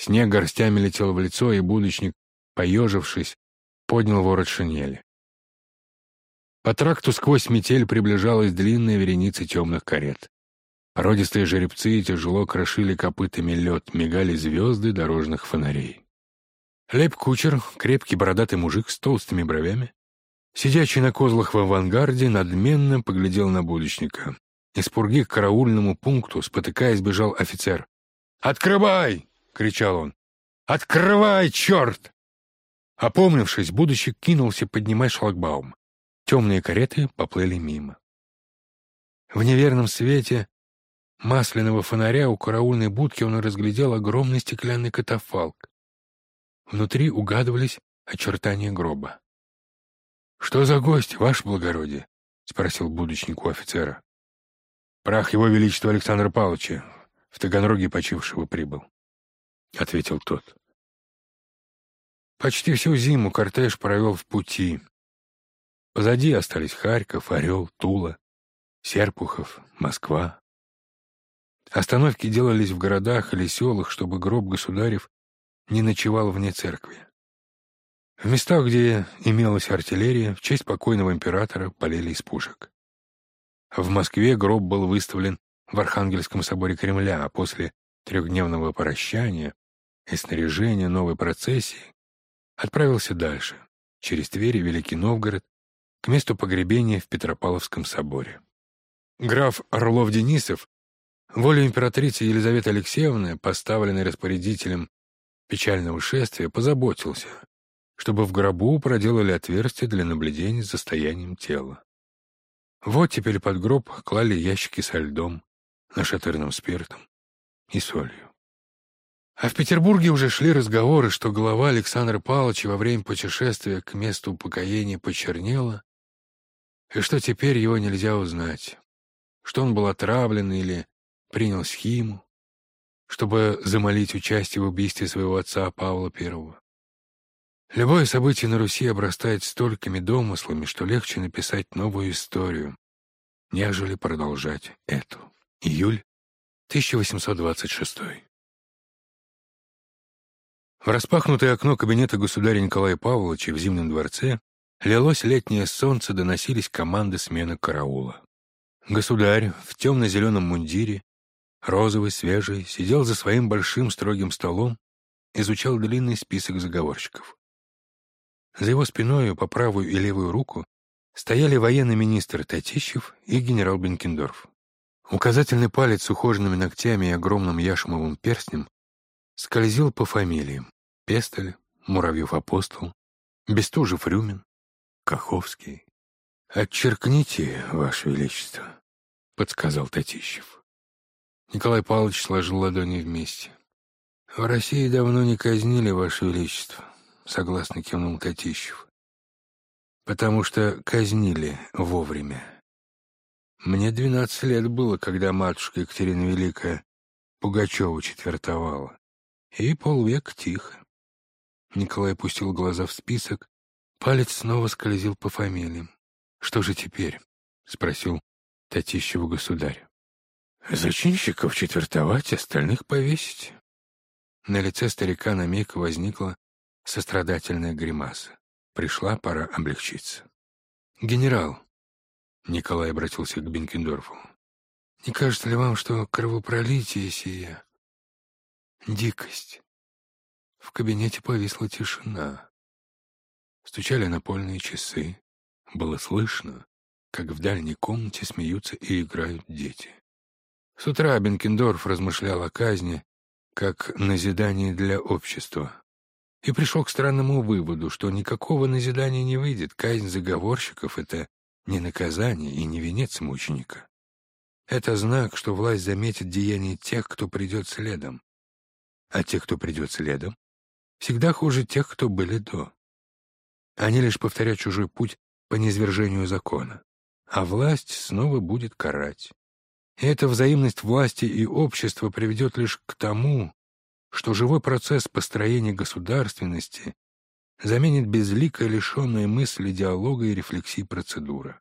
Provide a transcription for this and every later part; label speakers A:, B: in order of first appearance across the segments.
A: Снег горстями летел в лицо, и будочник, поежившись, поднял ворот шинели. По тракту сквозь метель приближалась длинная вереница темных карет. Породистые жеребцы тяжело крошили копытами лед, мигали звезды дорожных фонарей. Лейб-кучер, крепкий бородатый мужик с толстыми бровями, сидящий на козлах в авангарде, надменно поглядел на будущника. Из пурги к караульному пункту, спотыкаясь, бежал офицер. «Открывай!» — кричал он. «Открывай, черт!» Опомнившись, будущий кинулся поднимать шлагбаум. Темные кареты поплыли мимо. В неверном свете масляного фонаря у караульной будки он разглядел огромный стеклянный катафалк. Внутри угадывались очертания гроба. — Что за гость, ваше благородие? — спросил будочник у офицера. — Прах его величества Александра Павловича, в Таганроге почившего прибыл, — ответил тот. Почти всю зиму кортеж провел в пути. Позади остались Харьков, Орел, Тула, Серпухов, Москва. Остановки делались в городах или селах, чтобы гроб государев не ночевал вне церкви. В местах, где имелась артиллерия, в честь покойного императора полили из пушек. В Москве гроб был выставлен в Архангельском соборе Кремля, а после трехдневного прощания и снаряжения новой процессии отправился дальше, через Тверь и Великий Новгород, к месту погребения в Петропавловском соборе. Граф Орлов-Денисов, волю императрицы Елизаветы Алексеевны, поставленный распорядителем печального шествия, позаботился, чтобы в гробу проделали отверстие для наблюдения за состоянием тела. Вот теперь под гроб клали ящики со льдом, нашатырным спиртом и солью. А в Петербурге уже шли разговоры, что голова Александра Павловича во время путешествия к месту упокоения почернела и что теперь его нельзя узнать, что он был отравлен или принял схиму, чтобы замолить участие в убийстве своего отца Павла I. Любое событие на Руси обрастает столькими домыслами, что легче написать новую историю, нежели продолжать эту. Июль 1826. В распахнутое окно кабинета государя Николая Павловича в Зимнем дворце Лилось летнее солнце, доносились команды смены караула. Государь в темно-зеленом мундире, розовый, свежий, сидел за своим большим строгим столом, изучал длинный список заговорщиков. За его спиной по правую и левую руку стояли военный министр Татищев и генерал Бенкендорф. Указательный палец с ухоженными ногтями и огромным яшмовым перстнем скользил по фамилиям Пестель, Муравьев-Апостол, Бестужев-Рюмин, Каховский. «Отчеркните, Ваше Величество», — подсказал Татищев. Николай Павлович сложил ладони вместе. «В России давно не казнили, Ваше Величество», — согласно кивнул Татищев. «Потому что казнили вовремя. Мне двенадцать лет было, когда матушка Екатерина Великая Пугачева четвертовала. И полвека тихо». Николай пустил глаза в список, Палец снова скользил по фамилиям. «Что же теперь?» — спросил Татищеву государь. «Зачинщиков четвертовать, остальных повесить». На лице старика на миг возникла сострадательная гримаса. Пришла пора облегчиться. «Генерал», — Николай обратился к Бенкендорфу, — «не кажется ли вам, что кровопролитие сие — дикость?» В кабинете повисла тишина. Стучали напольные часы. Было слышно, как в дальней комнате смеются и играют дети. С утра Бенкендорф размышлял о казни как назидании для общества и пришел к странному выводу, что никакого назидания не выйдет. Казнь заговорщиков — это не наказание и не венец мученика. Это знак, что власть заметит деяния тех, кто придет следом. А те, кто придет следом, всегда хуже тех, кто были до. Они лишь повторят чужой путь по низвержению закона. А власть снова будет карать. И эта взаимность власти и общества приведет лишь к тому, что живой процесс построения государственности заменит безликая лишенная мысли диалога и рефлексии процедура.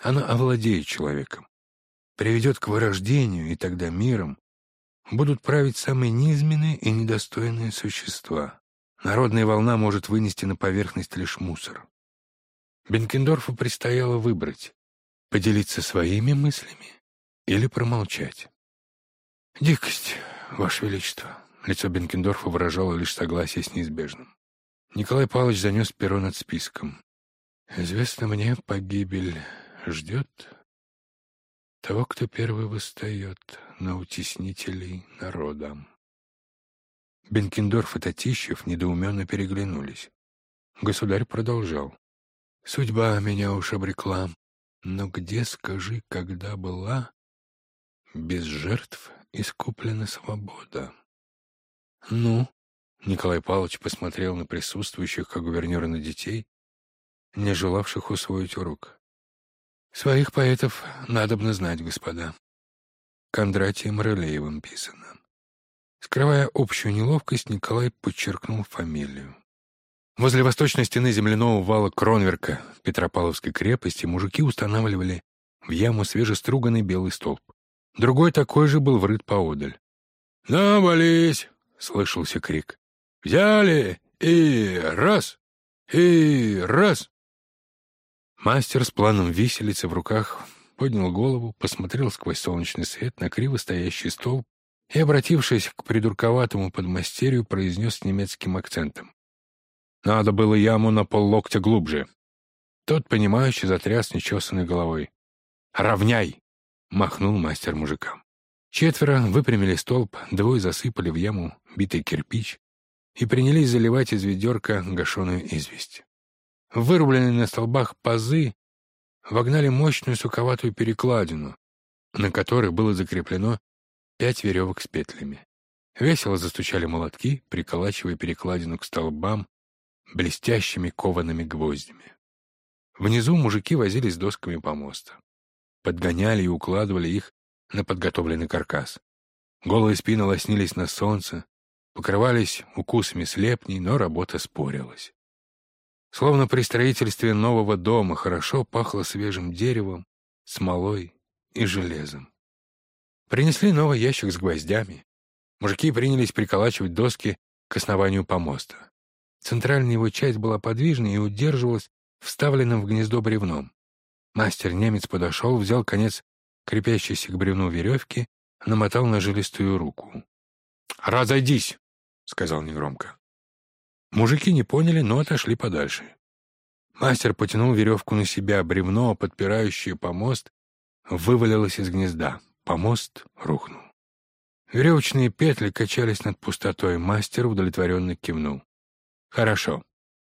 A: Она овладеет человеком, приведет к вырождению, и тогда миром будут править самые низменные и недостойные существа. Народная волна может вынести на поверхность лишь мусор. Бенкендорфу предстояло выбрать — поделиться своими мыслями или промолчать. «Дикость, Ваше Величество!» Лицо Бенкендорфа выражало лишь согласие с неизбежным. Николай Павлович занес перо над списком. «Известно мне, погибель ждет того, кто первый восстает на утеснителей народа». Бенкендорф и Татищев недоуменно переглянулись. Государь продолжал. «Судьба меня уж обрекла, но где, скажи, когда была, без жертв искуплена свобода?» «Ну?» — Николай Павлович посмотрел на присутствующих, как гувернера на детей, не желавших усвоить урок. «Своих поэтов надобно знать, господа. Кондратием Рылеевым писано. Скрывая общую неловкость, Николай подчеркнул фамилию. Возле восточной стены земляного вала Кронверка Петропавловской крепости мужики устанавливали в яму свежеструганный белый столб. Другой такой же был врыт поодаль. «Навались!» — слышался крик. «Взяли! И раз! И раз!» Мастер с планом виселицы в руках поднял голову, посмотрел сквозь солнечный свет на криво стоящий столб и, обратившись к придурковатому подмастерью, произнес с немецким акцентом. «Надо было яму на поллоктя глубже». Тот, понимающий, затряс нечесанной головой. «Равняй!» — махнул мастер мужикам. Четверо выпрямили столб, двое засыпали в яму битый кирпич и принялись заливать из ведерка гашеную известь. Вырубленные на столбах пазы вогнали мощную суковатую перекладину, на которой было закреплено пять веревок с петлями. Весело застучали молотки, приколачивая перекладину к столбам блестящими коваными гвоздями. Внизу мужики возились досками помоста. Подгоняли и укладывали их на подготовленный каркас. Голые спины лоснились на солнце, покрывались укусами слепней, но работа спорилась. Словно при строительстве нового дома хорошо пахло свежим деревом, смолой и железом. Принесли новый ящик с гвоздями. Мужики принялись приколачивать доски к основанию помоста. Центральная его часть была подвижной и удерживалась вставленным в гнездо бревном. Мастер-немец подошел, взял конец крепящейся к бревну веревки, намотал на жилистую руку. «Разойдись!» — сказал негромко. Мужики не поняли, но отошли подальше. Мастер потянул веревку на себя, бревно, подпирающее помост, вывалилось из гнезда. Помост рухнул. Веревочные петли качались над пустотой. Мастер удовлетворенно кивнул. «Хорошо.